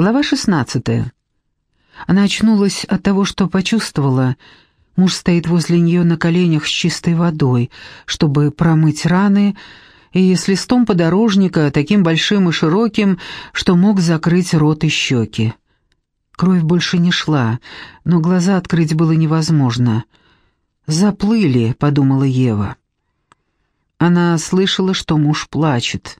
Глава 16. Она очнулась от того, что почувствовала. Муж стоит возле нее на коленях с чистой водой, чтобы промыть раны, и с листом подорожника, таким большим и широким, что мог закрыть рот и щеки. Кровь больше не шла, но глаза открыть было невозможно. «Заплыли», — подумала Ева. Она слышала, что муж плачет,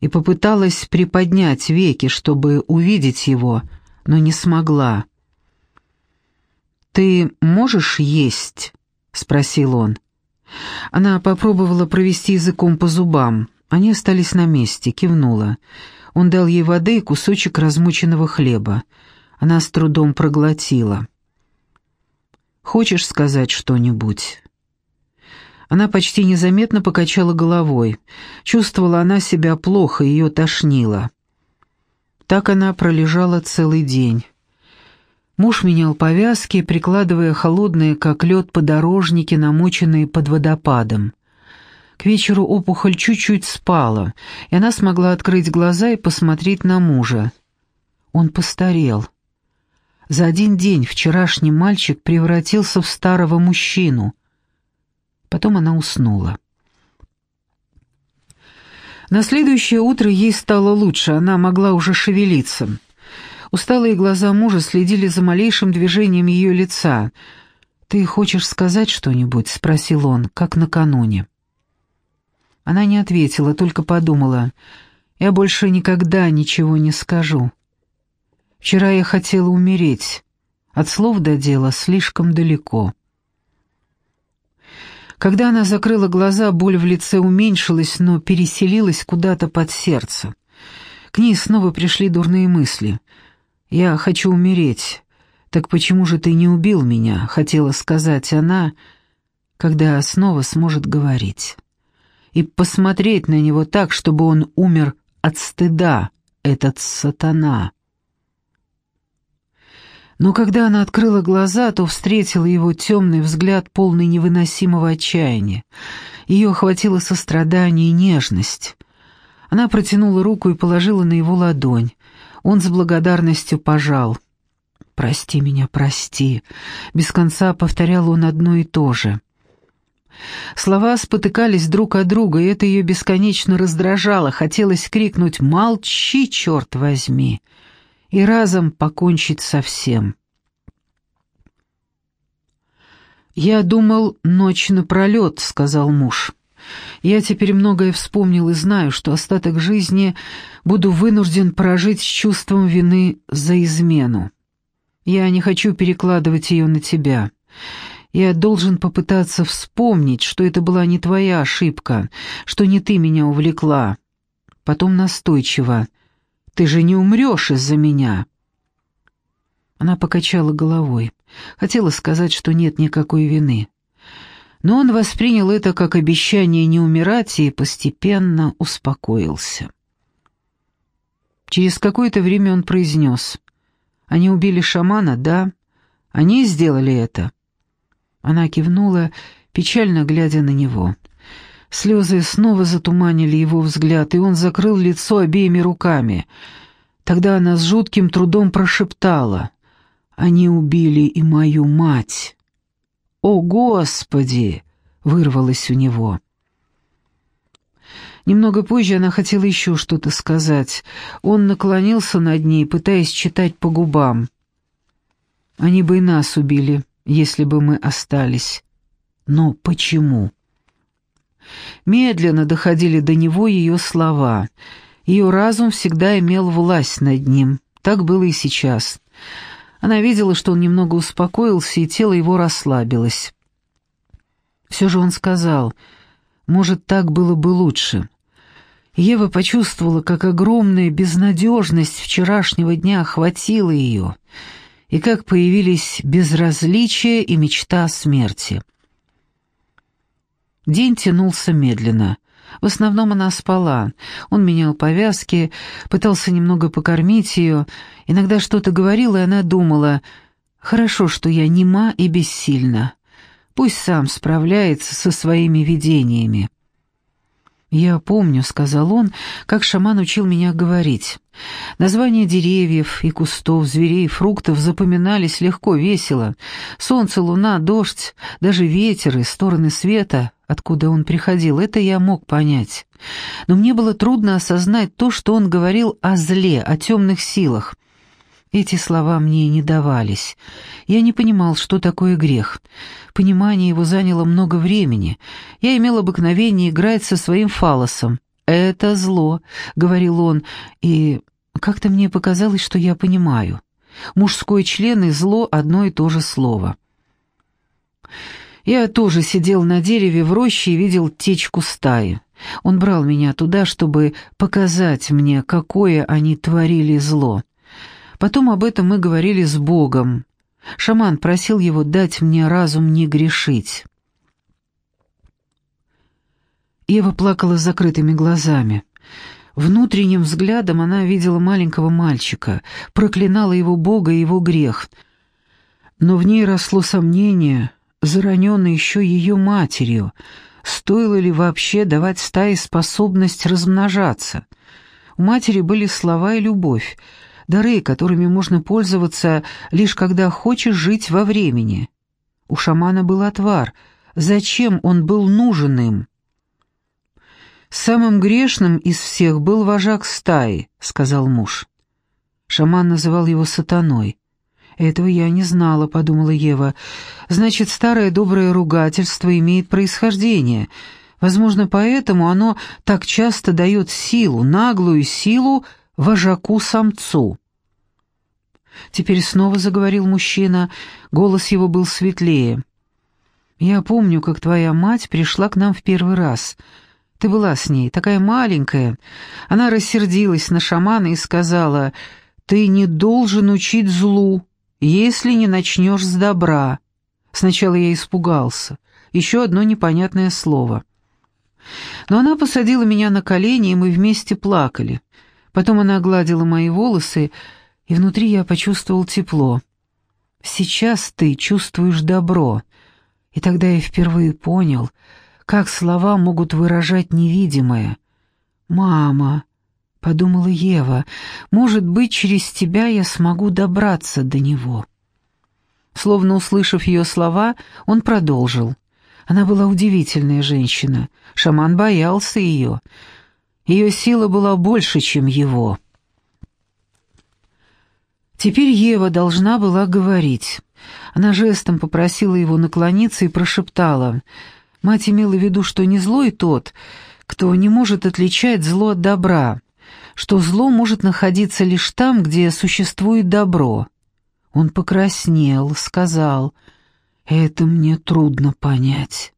и попыталась приподнять веки, чтобы увидеть его, но не смогла. «Ты можешь есть?» — спросил он. Она попробовала провести языком по зубам. Они остались на месте, кивнула. Он дал ей воды и кусочек размученного хлеба. Она с трудом проглотила. «Хочешь сказать что-нибудь?» Она почти незаметно покачала головой. Чувствовала она себя плохо, ее тошнило. Так она пролежала целый день. Муж менял повязки, прикладывая холодные, как лед, подорожники, намоченные под водопадом. К вечеру опухоль чуть-чуть спала, и она смогла открыть глаза и посмотреть на мужа. Он постарел. За один день вчерашний мальчик превратился в старого мужчину. Потом она уснула. На следующее утро ей стало лучше, она могла уже шевелиться. Усталые глаза мужа следили за малейшим движением ее лица. «Ты хочешь сказать что-нибудь?» — спросил он, как накануне. Она не ответила, только подумала. «Я больше никогда ничего не скажу. Вчера я хотела умереть. От слов до дела слишком далеко». Когда она закрыла глаза, боль в лице уменьшилась, но переселилась куда-то под сердце. К ней снова пришли дурные мысли. «Я хочу умереть. Так почему же ты не убил меня?» — хотела сказать она, когда снова сможет говорить. И посмотреть на него так, чтобы он умер от стыда, этот сатана. Но когда она открыла глаза, то встретила его темный взгляд, полный невыносимого отчаяния. Ее охватило сострадание и нежность. Она протянула руку и положила на его ладонь. Он с благодарностью пожал. «Прости меня, прости», — без конца повторял он одно и то же. Слова спотыкались друг от друга, и это ее бесконечно раздражало. Хотелось крикнуть «Молчи, черт возьми!» И разом покончить со всем. «Я думал, ночь напролет», — сказал муж. «Я теперь многое вспомнил и знаю, что остаток жизни буду вынужден прожить с чувством вины за измену. Я не хочу перекладывать ее на тебя. Я должен попытаться вспомнить, что это была не твоя ошибка, что не ты меня увлекла. Потом настойчиво. Ты же не умрешь из-за меня». Она покачала головой. Хотела сказать, что нет никакой вины. Но он воспринял это как обещание не умирать и постепенно успокоился. Через какое-то время он произнес. «Они убили шамана, да? Они сделали это?» Она кивнула, печально глядя на него. Слезы снова затуманили его взгляд, и он закрыл лицо обеими руками. Тогда она с жутким трудом прошептала. «Они убили и мою мать!» «О, Господи!» — вырвалось у него. Немного позже она хотела еще что-то сказать. Он наклонился над ней, пытаясь читать по губам. «Они бы и нас убили, если бы мы остались. Но почему?» Медленно доходили до него ее слова. Ее разум всегда имел власть над ним. Так было и сейчас. Она видела, что он немного успокоился, и тело его расслабилось. Все же он сказал, «Может, так было бы лучше». Ева почувствовала, как огромная безнадежность вчерашнего дня охватила ее, и как появились безразличие и мечта о смерти. День тянулся медленно. В основном она спала. Он менял повязки, пытался немного покормить ее. Иногда что-то говорил, и она думала, «Хорошо, что я нема и бессильна. Пусть сам справляется со своими видениями». «Я помню», — сказал он, — «как шаман учил меня говорить. Названия деревьев и кустов, зверей, фруктов запоминались легко, весело. Солнце, луна, дождь, даже ветер и стороны света, откуда он приходил, это я мог понять. Но мне было трудно осознать то, что он говорил о зле, о темных силах. Эти слова мне не давались. Я не понимал, что такое грех. Понимание его заняло много времени. Я имел обыкновение играть со своим фалосом. «Это зло», — говорил он, и как-то мне показалось, что я понимаю. Мужской член и зло — одно и то же слово. Я тоже сидел на дереве в роще и видел течку стаи. Он брал меня туда, чтобы показать мне, какое они творили зло. Потом об этом мы говорили с Богом. Шаман просил его дать мне разум не грешить. Ева плакала с закрытыми глазами. Внутренним взглядом она видела маленького мальчика, проклинала его Бога и его грех. Но в ней росло сомнение, зараненное еще ее матерью, стоило ли вообще давать стае способность размножаться. У матери были слова и любовь, дары, которыми можно пользоваться лишь когда хочешь жить во времени. У шамана был отвар. Зачем он был нужен им? «Самым грешным из всех был вожак стаи», — сказал муж. Шаман называл его сатаной. «Этого я не знала», — подумала Ева. «Значит, старое доброе ругательство имеет происхождение. Возможно, поэтому оно так часто дает силу, наглую силу вожаку-самцу. Теперь снова заговорил мужчина, голос его был светлее. «Я помню, как твоя мать пришла к нам в первый раз. Ты была с ней, такая маленькая. Она рассердилась на шамана и сказала, «Ты не должен учить злу, если не начнешь с добра». Сначала я испугался. Еще одно непонятное слово. Но она посадила меня на колени, и мы вместе плакали. Потом она огладила мои волосы, и внутри я почувствовал тепло. Сейчас ты чувствуешь добро, и тогда я впервые понял, как слова могут выражать невидимое. «Мама», — подумала Ева, — «может быть, через тебя я смогу добраться до него». Словно услышав ее слова, он продолжил. Она была удивительная женщина. Шаман боялся ее. Ее сила была больше, чем его. Теперь Ева должна была говорить. Она жестом попросила его наклониться и прошептала. Мать имела в виду, что не злой тот, кто не может отличать зло от добра, что зло может находиться лишь там, где существует добро. Он покраснел, сказал, «Это мне трудно понять».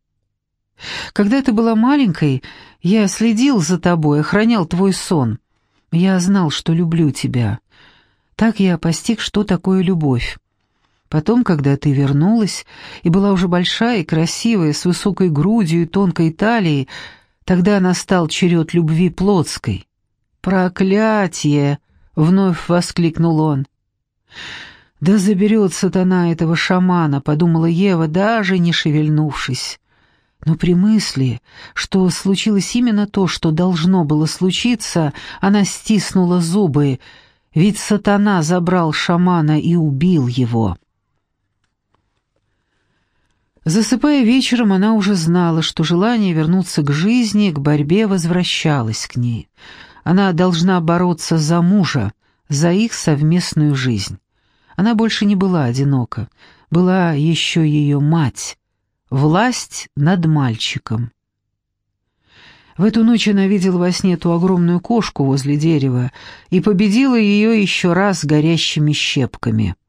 Когда ты была маленькой, я следил за тобой, охранял твой сон. Я знал, что люблю тебя. Так я постиг, что такое любовь. Потом, когда ты вернулась и была уже большая и красивая, с высокой грудью и тонкой талией, тогда настал черед любви плотской. «Проклятие!» — вновь воскликнул он. «Да заберет сатана этого шамана», — подумала Ева, даже не шевельнувшись. Но при мысли, что случилось именно то, что должно было случиться, она стиснула зубы, ведь сатана забрал шамана и убил его. Засыпая вечером, она уже знала, что желание вернуться к жизни, к борьбе возвращалось к ней. Она должна бороться за мужа, за их совместную жизнь. Она больше не была одинока, была еще ее мать, Власть над мальчиком. В эту ночь она видела во сне ту огромную кошку возле дерева и победила ее еще раз горящими щепками —